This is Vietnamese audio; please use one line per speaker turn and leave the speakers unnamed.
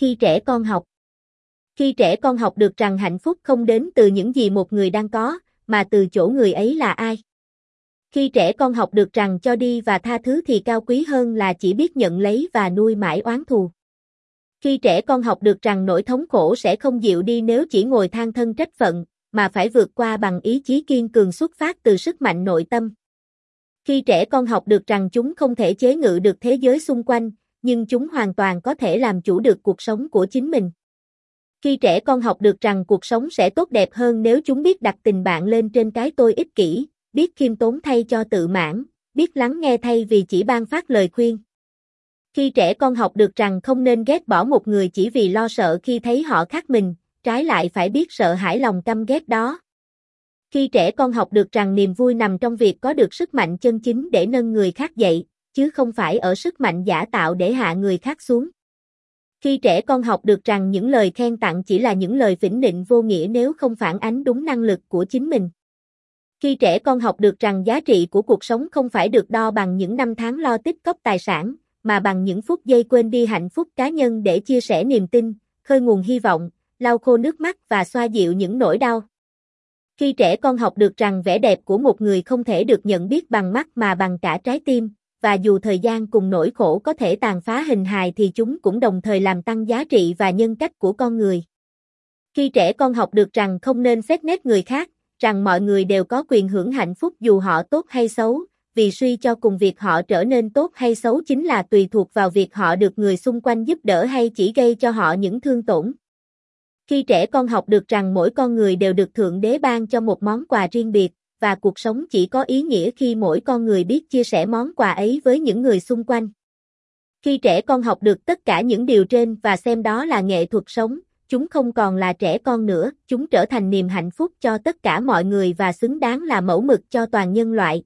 khi trẻ con học. Khi trẻ con học được rằng hạnh phúc không đến từ những gì một người đang có, mà từ chỗ người ấy là ai. Khi trẻ con học được rằng cho đi và tha thứ thì cao quý hơn là chỉ biết nhận lấy và nuôi mãi oán thù. Khi trẻ con học được rằng nỗi thống khổ sẽ không dịu đi nếu chỉ ngồi than thân trách phận, mà phải vượt qua bằng ý chí kiên cường xuất phát từ sức mạnh nội tâm. Khi trẻ con học được rằng chúng không thể chế ngự được thế giới xung quanh, nhưng chúng hoàn toàn có thể làm chủ được cuộc sống của chính mình. Khi trẻ con học được rằng cuộc sống sẽ tốt đẹp hơn nếu chúng biết đặt tình bạn lên trên cái tôi ích kỷ, biết khiêm tốn thay cho tự mãn, biết lắng nghe thay vì chỉ ban phát lời khuyên. Khi trẻ con học được rằng không nên ghét bỏ một người chỉ vì lo sợ khi thấy họ khác mình, trái lại phải biết sợ hãi lòng căm ghét đó. Khi trẻ con học được rằng niềm vui nằm trong việc có được sức mạnh chân chính để nâng người khác dậy, chứ không phải ở sức mạnh giả tạo để hạ người khác xuống. Khi trẻ con học được rằng những lời khen tặng chỉ là những lời phỉnh định vô nghĩa nếu không phản ánh đúng năng lực của chính mình. Khi trẻ con học được rằng giá trị của cuộc sống không phải được đo bằng những năm tháng lo tích cóp tài sản, mà bằng những phút giây quên đi hạnh phúc cá nhân để chia sẻ niềm tin, khơi nguồn hy vọng, lau khô nước mắt và xoa dịu những nỗi đau. Khi trẻ con học được rằng vẻ đẹp của một người không thể được nhận biết bằng mắt mà bằng cả trái tim, và dù thời gian cùng nỗi khổ có thể tàn phá hình hài thì chúng cũng đồng thời làm tăng giá trị và nhân cách của con người. Khi trẻ con học được rằng không nên xét nét người khác, rằng mọi người đều có quyền hưởng hạnh phúc dù họ tốt hay xấu, vì suy cho cùng việc họ trở nên tốt hay xấu chính là tùy thuộc vào việc họ được người xung quanh giúp đỡ hay chỉ gây cho họ những thương tổn. Khi trẻ con học được rằng mỗi con người đều được Thượng Đế ban cho một món quà riêng biệt, và cuộc sống chỉ có ý nghĩa khi mỗi con người biết chia sẻ món quà ấy với những người xung quanh. Khi trẻ con học được tất cả những điều trên và xem đó là nghệ thuật sống, chúng không còn là trẻ con nữa, chúng trở thành niềm hạnh phúc cho tất cả mọi người và xứng đáng là mẫu mực cho toàn nhân loại.